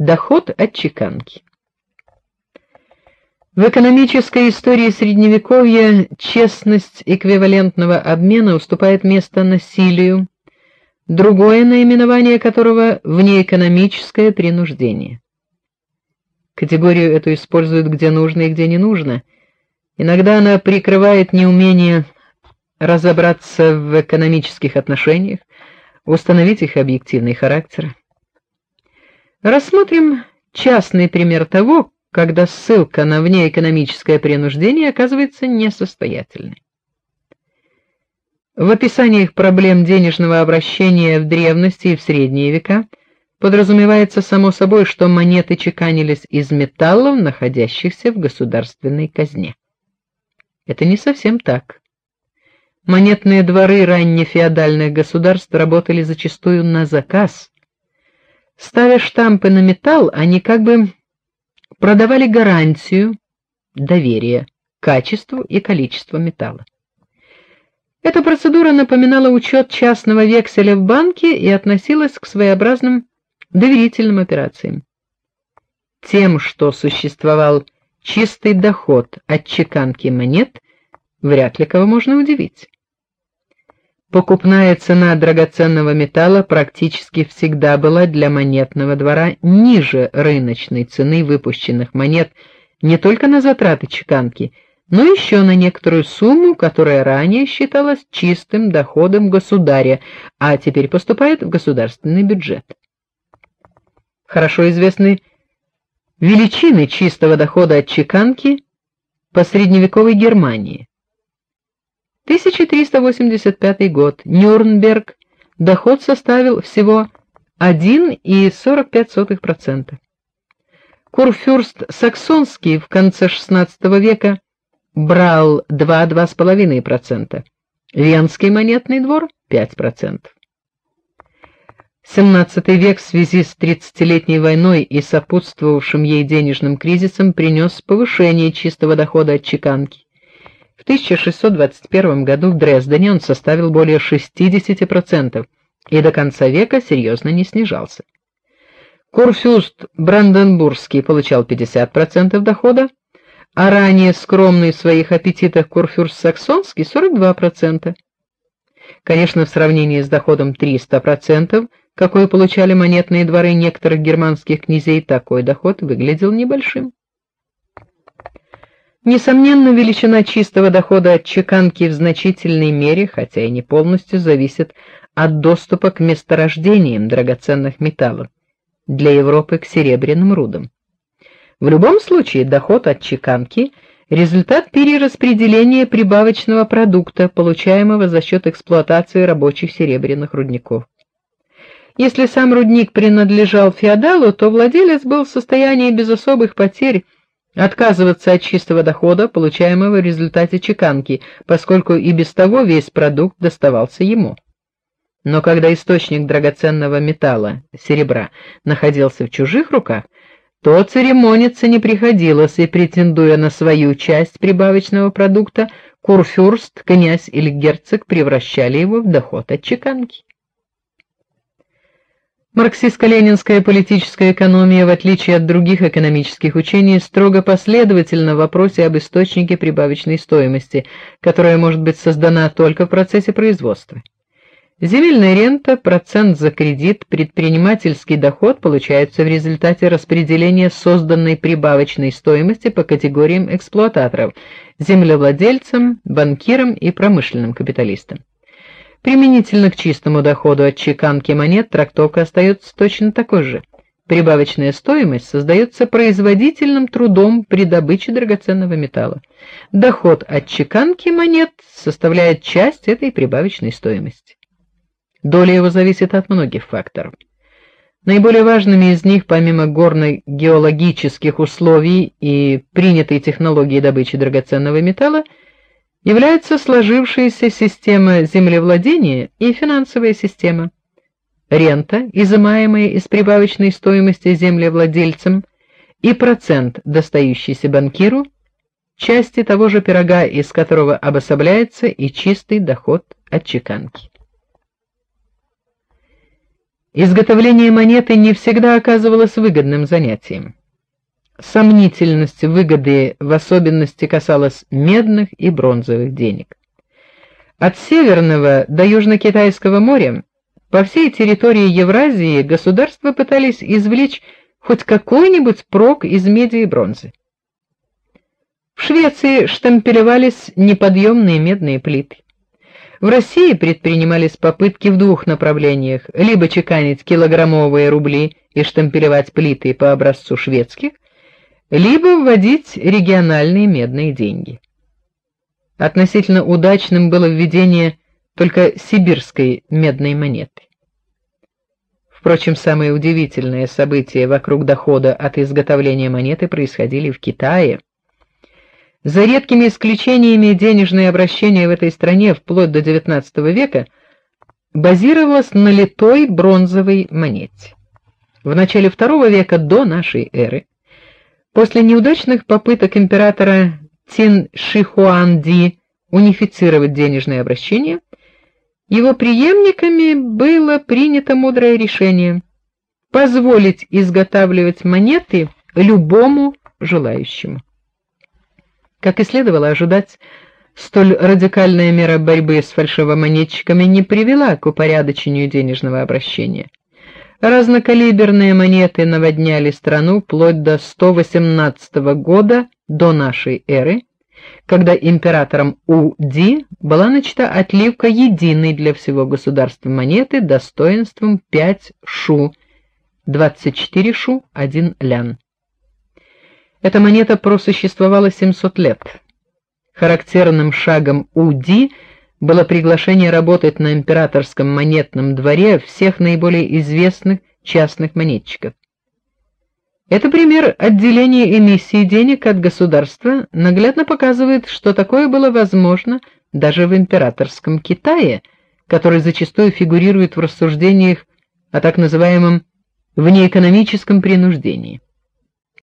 Доход от чеканки. В экономической истории средневековья честность эквивалентного обмена уступает место насилию, другое наименование которого внеэкономическое принуждение. Категорию эту используют где нужно и где не нужно. Иногда она прикрывает неумение разобраться в экономических отношениях, установить их объективный характер. Рассмотрим частный пример того, когда ссылка на внеэкономическое принуждение оказывается несостоятельной. В описаниях проблем денежного обращения в древности и в средние века подразумевается само собой, что монеты чеканились из металлов, находящихся в государственной казне. Это не совсем так. Монетные дворы раннефеодальных государств работали зачастую на заказ. Ставя штампы на металл, они как бы продавали гарантию доверия качеству и количеству металла. Эта процедура напоминала учет частного векселя в банке и относилась к своеобразным доверительным операциям. Тем, что существовал чистый доход от чеканки монет, вряд ли кого можно удивить. Покупная цена драгоценного металла практически всегда была для монетного двора ниже рыночной цены выпущенных монет не только на затраты чеканки, но еще на некоторую сумму, которая ранее считалась чистым доходом государя, а теперь поступает в государственный бюджет. Хорошо известны величины чистого дохода от чеканки по средневековой Германии. 1385 год. Нюрнберг. Доход составил всего 1,45%. Курфюрст Саксонский в конце XVI века брал 2-2,5%. Венский монетный двор 5%. XVII век в связи с тридцатилетней войной и сопутствовавшим ей денежным кризисом принес повышение чистого дохода от чеканки. В 1621 году в Дрездене он составил более 60% и до конца века серьезно не снижался. Курфюрст Бранденбургский получал 50% дохода, а ранее скромный в своих аппетитах курфюрст Саксонский 42%. Конечно, в сравнении с доходом 300%, какой получали монетные дворы некоторых германских князей, такой доход выглядел небольшим. Несомненно, величина чистого дохода от чеканки в значительной мере, хотя и не полностью, зависит от доступа к месторождениям драгоценных металлов, для Европы к серебряным рудам. В любом случае, доход от чеканки результат перераспределения прибавочного продукта, получаемого за счет эксплуатации рабочих серебряных рудников. Если сам рудник принадлежал феодалу, то владелец был в состоянии без особых потерь отказываться от чистого дохода, получаемого в результате чеканки, поскольку и без того весь продукт доставался ему. Но когда источник драгоценного металла, серебра, находился в чужих руках, то церемониться не приходилось, и претендуя на свою часть прибавочного продукта, курфюрст, князь или герцог превращали его в доход от чеканки. Марксистско-ленинская политическая экономия, в отличие от других экономических учений, строго последовательна в вопросе об источнике прибавочной стоимости, которая может быть создана только в процессе производства. Земельная рента, процент за кредит, предпринимательский доход получаются в результате распределения созданной прибавочной стоимости по категориям эксплуататоров: землевладельцам, банкирам и промышленным капиталистам. Применительно к чистому доходу от чеканки монет трактовка остается точно такой же. Прибавочная стоимость создается производительным трудом при добыче драгоценного металла. Доход от чеканки монет составляет часть этой прибавочной стоимости. Доля его зависит от многих факторов. Наиболее важными из них, помимо горно-геологических условий и принятой технологии добычи драгоценного металла, является сложившаяся система землевладения и финансовая система. Рента, изымаемая из прибавочной стоимости землевладельцам, и процент, достающийся банкиру, части того же пирога, из которого обособляется и чистый доход от чеканки. Изготовление монеты не всегда оказывалось выгодным занятием. Сомнительность выгоды в особенности касалась медных и бронзовых денег. От Северного до Южно-Китайского моря по всей территории Евразии государства пытались извлечь хоть какой-нибудь прок из меди и бронзы. В Швеции штампелевались неподъемные медные плиты. В России предпринимались попытки в двух направлениях: либо чеканить килограммовые рубли и штампелевать плиты по образцу шведских, либо вводить региональные медные деньги. Относительно удачным было введение только сибирской медной монеты. Впрочем, самые удивительные события вокруг дохода от изготовления монеты происходили в Китае. За редкими исключениями денежное обращение в этой стране вплоть до XIX века базировалось на литой бронзовой монете. В начале II века до нашей эры, после неудачных попыток императора Цин Шихуанди унифицировать денежное обращение, его преемниками было принято мудрое решение позволить изготавливать монеты любому желающему. Как и следовало ожидать, столь радикальная мера борьбы с фальшивомонетчиками не привела к упорядочению денежного обращения. Разнокалиберные монеты наводняли страну вплоть до 118 года до нашей эры, когда императором Уди была начата отливка единой для всего государства монеты достоинством 5 шу, 24 шу 1 лян. Эта монета просуществовала 700 лет. Характерным шагом Уди было приглашение работать на императорском монетном дворе всех наиболее известных частных монетчиков. Это пример отделения эмиссии денег от государства, наглядно показывает, что такое было возможно даже в императорском Китае, который зачастую фигурирует в рассуждениях о так называемом внеэкономическом принуждении.